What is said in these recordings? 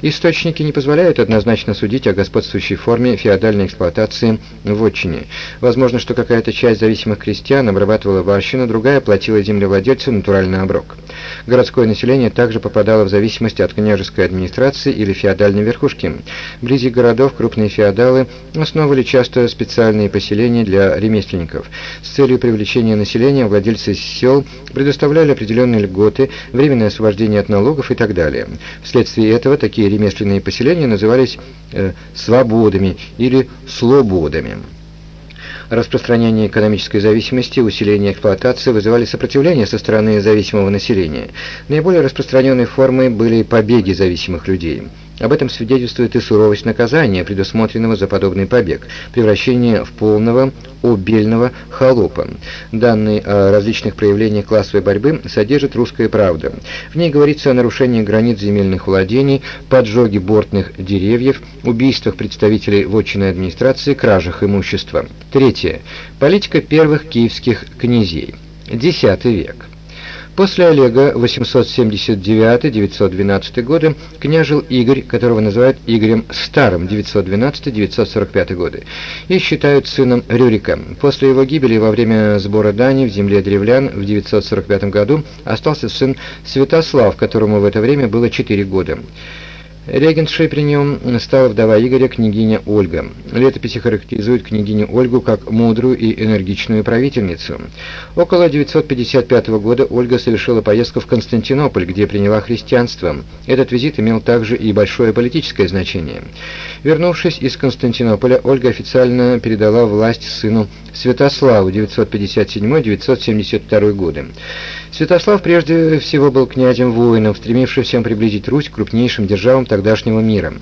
Источники не позволяют однозначно судить о господствующей форме феодальной эксплуатации в отчине. Возможно, что какая-то часть зависимых крестьян обрабатывала варщину, другая платила землевладельцу натуральный оброк. Городское население также попадало в зависимость от княжеской администрации или феодальной верхушки. Вблизи городов крупные феодалы основывали часто специальные поселения для ремесленников. С целью привлечения населения владельцы сел предоставляли определенные льготы, временное освобождение от налогов и так далее. Вследствие этого такие ремесленные поселения назывались э, свободами или слободами. Распространение экономической зависимости, усиление эксплуатации вызывали сопротивление со стороны зависимого населения. Наиболее распространенной формой были побеги зависимых людей. Об этом свидетельствует и суровость наказания, предусмотренного за подобный побег, превращение в полного убельного холопа. Данные о различных проявлениях классовой борьбы содержит «Русская правда». В ней говорится о нарушении границ земельных владений, поджоге бортных деревьев, убийствах представителей вотчинной администрации, кражах имущества. Третье. Политика первых киевских князей. X век. После Олега 879-912 годы княжил Игорь, которого называют Игорем Старым 912-945 годы, и считают сыном Рюрика. После его гибели во время сбора дани в земле древлян в 945 году остался сын Святослав, которому в это время было 4 года. Регентшей при нем стала вдова Игоря, княгиня Ольга. Летописи характеризуют княгиню Ольгу как мудрую и энергичную правительницу. Около 955 года Ольга совершила поездку в Константинополь, где приняла христианство. Этот визит имел также и большое политическое значение. Вернувшись из Константинополя, Ольга официально передала власть сыну Святославу 957-972 годы. Святослав прежде всего был князем-воином, стремившимся приблизить Русь к крупнейшим державам тогдашнего мира.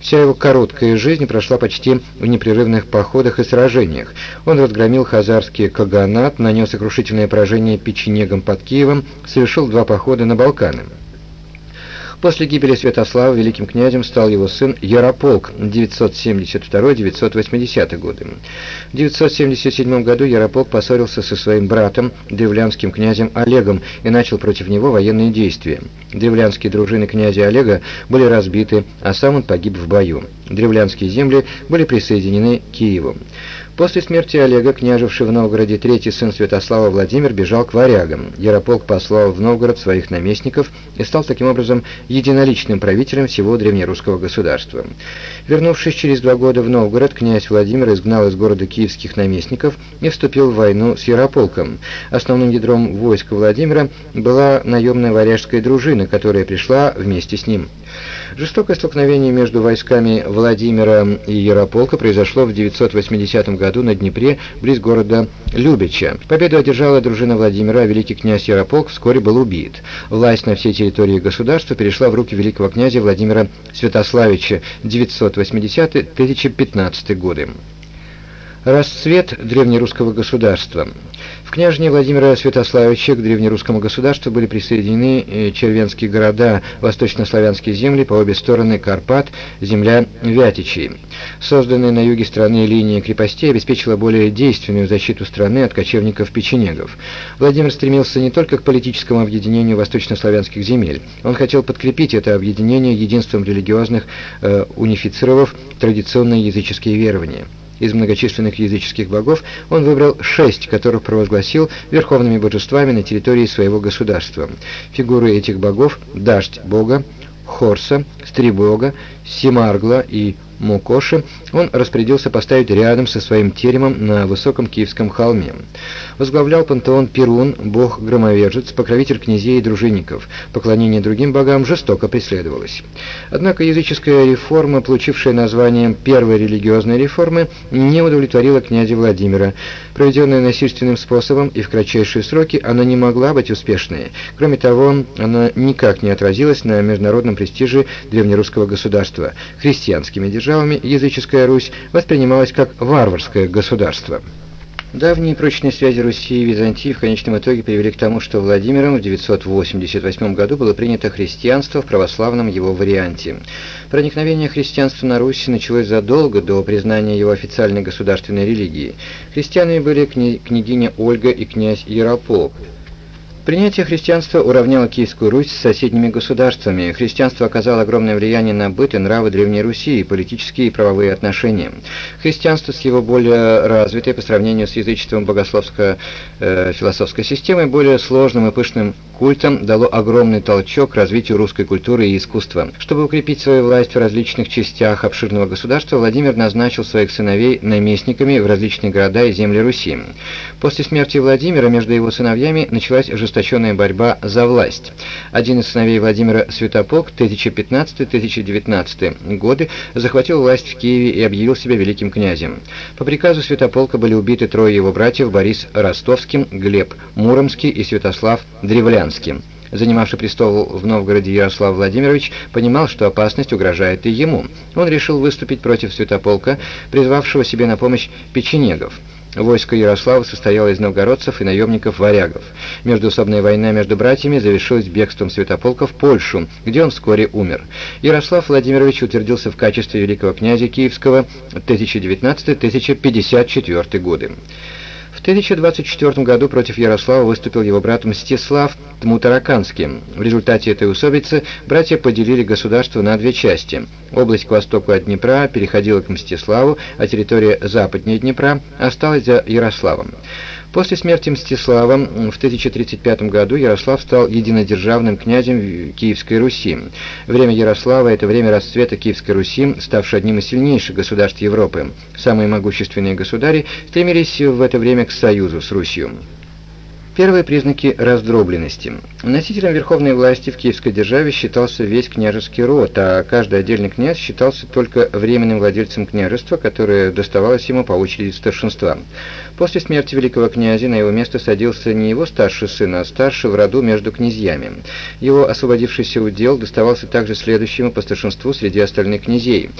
Вся его короткая жизнь прошла почти в непрерывных походах и сражениях. Он разгромил хазарский каганат, нанес сокрушительное поражение печенегам под Киевом, совершил два похода на Балканы. После гибели Святослава великим князем стал его сын Ярополк 972-980 годы. В 977 году Ярополк поссорился со своим братом, древлянским князем Олегом, и начал против него военные действия. Древлянские дружины князя Олега были разбиты, а сам он погиб в бою. Древлянские земли были присоединены Киеву. После смерти Олега, княжевший в Новгороде третий сын Святослава Владимир, бежал к варягам. Ярополк послал в Новгород своих наместников и стал таким образом единоличным правителем всего древнерусского государства. Вернувшись через два года в Новгород, князь Владимир изгнал из города киевских наместников и вступил в войну с Ярополком. Основным ядром войска Владимира была наемная варяжская дружина, которая пришла вместе с ним. Жестокое столкновение между войсками Владимира и Ярополка произошло в 980 году на Днепре, близ города Любича. Победу одержала дружина Владимира, а великий князь Ярополк вскоре был убит. Власть на всей территории государства перешла в руки великого князя Владимира Святославича 980-1015 годы. Расцвет древнерусского государства. В княжне Владимира Святославича к древнерусскому государству были присоединены э, червенские города, восточнославянские земли по обе стороны Карпат, земля Вятичей. Созданная на юге страны линия крепостей обеспечила более действенную защиту страны от кочевников-печенегов. Владимир стремился не только к политическому объединению восточнославянских земель. Он хотел подкрепить это объединение единством религиозных, э, унифицировав традиционные языческие верования. Из многочисленных языческих богов он выбрал шесть, которых провозгласил верховными божествами на территории своего государства. Фигуры этих богов – Дождь Бога, Хорса, Стрибога, Симаргла и Мукоши он распорядился поставить рядом со своим теремом на высоком Киевском холме. Возглавлял пантеон Перун, бог-громовержец, покровитель князей и дружинников. Поклонение другим богам жестоко преследовалось. Однако языческая реформа, получившая название Первой религиозной реформы, не удовлетворила князя Владимира. Проведенная насильственным способом и в кратчайшие сроки, она не могла быть успешной. Кроме того, она никак не отразилась на международном престиже древнерусского государства. Христианскими державами языческая Русь воспринималась как варварское государство. Давние прочные связи Руси и Византии в конечном итоге привели к тому, что Владимиром в 988 году было принято христианство в православном его варианте. Проникновение христианства на Русь началось задолго до признания его официальной государственной религии. Христианами были княгиня Ольга и князь Ярополк. Принятие христианства уравняло Киевскую Русь с соседними государствами. Христианство оказало огромное влияние на быт и нравы Древней Руси и политические и правовые отношения. Христианство с его более развитой по сравнению с язычеством богословско-философской системой, более сложным и пышным культом дало огромный толчок развитию русской культуры и искусства. Чтобы укрепить свою власть в различных частях обширного государства, Владимир назначил своих сыновей наместниками в различные города и земли Руси. После смерти Владимира между его сыновьями началась ожесточенная борьба за власть. Один из сыновей Владимира Святополк 1015-1019 годы захватил власть в Киеве и объявил себя великим князем. По приказу Святополка были убиты трое его братьев Борис Ростовский, Глеб Муромский и Святослав Древлян. Спиранским. Занимавший престол в Новгороде Ярослав Владимирович понимал, что опасность угрожает и ему. Он решил выступить против Святополка, призвавшего себе на помощь печенегов. Войско Ярослава состояло из новгородцев и наемников-варягов. Междуусобная война между братьями завершилась бегством Святополка в Польшу, где он вскоре умер. Ярослав Владимирович утвердился в качестве великого князя Киевского 1019-1054 годы. В 1024 году против Ярослава выступил его брат Мстислав Тмутараканский. В результате этой усобицы братья поделили государство на две части. Область к востоку от Днепра переходила к Мстиславу, а территория западнее Днепра осталась за Ярославом. После смерти Мстислава в 1035 году Ярослав стал единодержавным князем Киевской Руси. Время Ярослава – это время расцвета Киевской Руси, ставшей одним из сильнейших государств Европы. Самые могущественные государи стремились в это время к союзу с Русью. Первые признаки раздробленности. Носителем верховной власти в Киевской державе считался весь княжеский род, а каждый отдельный князь считался только временным владельцем княжества, которое доставалось ему по очереди старшинства. После смерти великого князя на его место садился не его старший сын, а старший в роду между князьями. Его освободившийся удел доставался также следующему по старшинству среди остальных князей.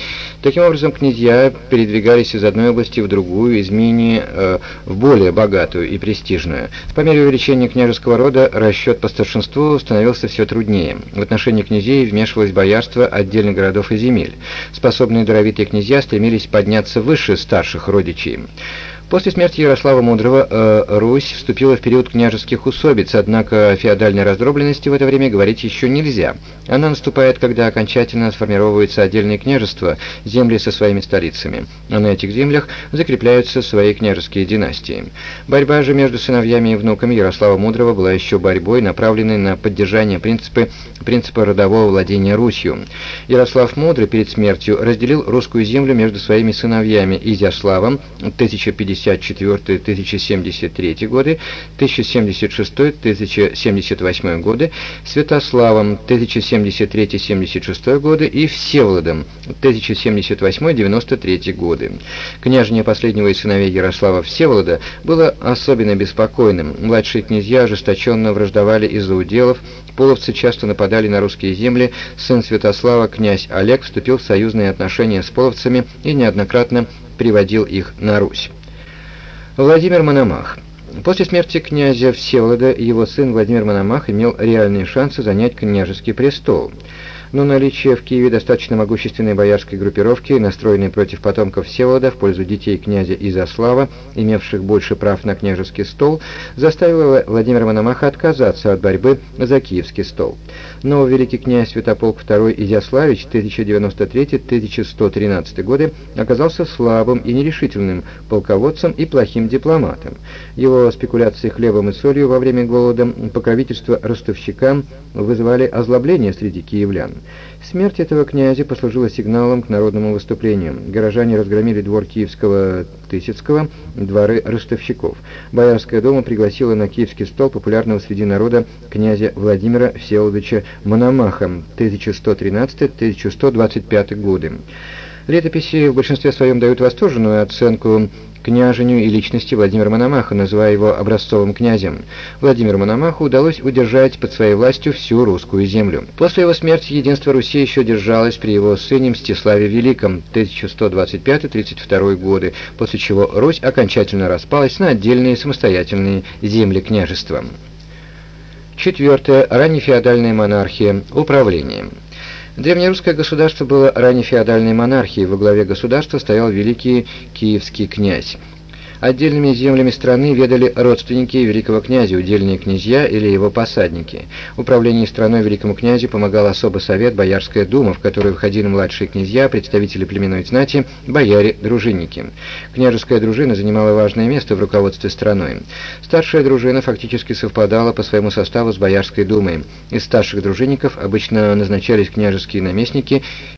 Таким образом, князья передвигались из одной области в другую, из менее э, в более богатую и престижную. По мере увеличения княжеского рода расчет по старшинству становился все труднее. В отношении князей вмешивалось боярство отдельных городов и земель. Способные даровитые князья стремились подняться выше старших родичей. После смерти Ярослава Мудрого э, Русь вступила в период княжеских усобиц, однако о феодальной раздробленности в это время говорить еще нельзя. Она наступает, когда окончательно сформировываются отдельные княжества, земли со своими столицами, а на этих землях закрепляются свои княжеские династии. Борьба же между сыновьями и внуками Ярослава Мудрого была еще борьбой, направленной на поддержание принципа, принципа родового владения Русью. Ярослав Мудрый перед смертью разделил русскую землю между своими сыновьями Изяславом 1050 1073 годы, 1076-1078 годы, Святославом 1073-76 годы и Всеволодом 1078-93 годы. Княжение последнего из сыновей Ярослава Всеволода было особенно беспокойным. Младшие князья ожесточенно враждовали из-за уделов, половцы часто нападали на русские земли, сын Святослава, князь Олег, вступил в союзные отношения с половцами и неоднократно приводил их на Русь. Владимир Мономах. После смерти князя Всеволода его сын Владимир Мономах имел реальные шансы занять княжеский престол но наличие в Киеве достаточно могущественной боярской группировки, настроенной против потомков Всеволода в пользу детей князя Изяслава, имевших больше прав на княжеский стол, заставило Владимира Мономаха отказаться от борьбы за киевский стол. Но великий князь Святополк II Изяславич 1093-1113 годы оказался слабым и нерешительным полководцем и плохим дипломатом. Его спекуляции хлебом и солью во время голода, покровительство ростовщикам вызывали озлобление среди киевлян. Смерть этого князя послужила сигналом к народному выступлению. Горожане разгромили двор киевского Тысяцкого, дворы ростовщиков. Боярская дума пригласила на киевский стол популярного среди народа князя Владимира Всеволодовича Мономаха 1113-1125 годы. Летописи в большинстве своем дают восторженную оценку княжению и личности Владимира Мономаха, называя его образцовым князем. Владимиру Мономаху удалось удержать под своей властью всю русскую землю. После его смерти единство Руси еще держалось при его сыне Мстиславе Великом 1125-32 годы, после чего Русь окончательно распалась на отдельные самостоятельные земли княжества. Четвертое. Раннефеодальная монархия. Управление. Древнерусское государство было ранее феодальной монархией, во главе государства стоял великий киевский князь. Отдельными землями страны ведали родственники великого князя, удельные князья или его посадники. Управление страной великому князю помогал особый совет Боярская дума, в которую входили младшие князья, представители племенной знати, бояре-дружинники. Княжеская дружина занимала важное место в руководстве страной. Старшая дружина фактически совпадала по своему составу с Боярской думой. Из старших дружинников обычно назначались княжеские наместники